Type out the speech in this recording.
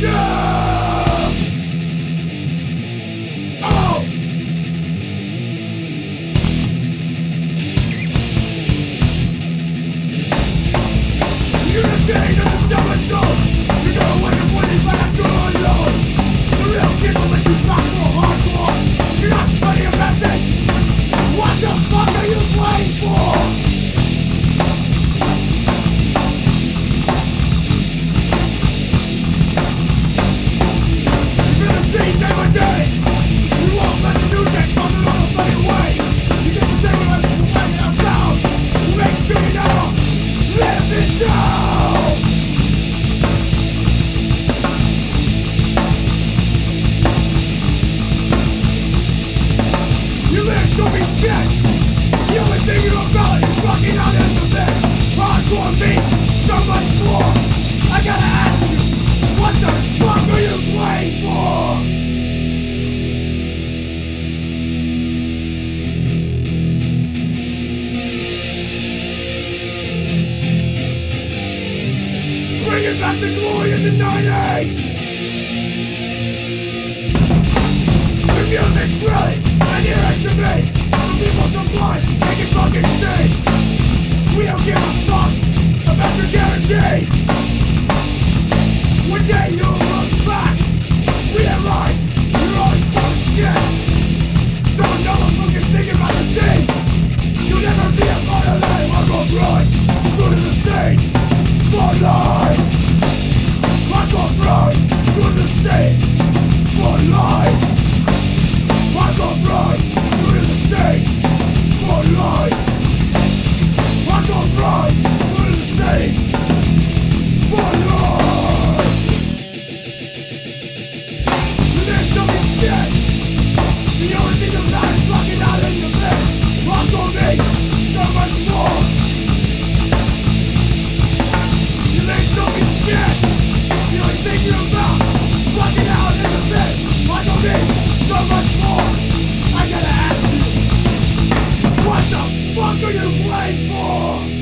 Yeah. shit The only thing you know about is rocking out in the bed Hardcore means so much more I gotta ask you What the fuck are you playing for? Bring it back to glory in the '98. Hard are you playing for?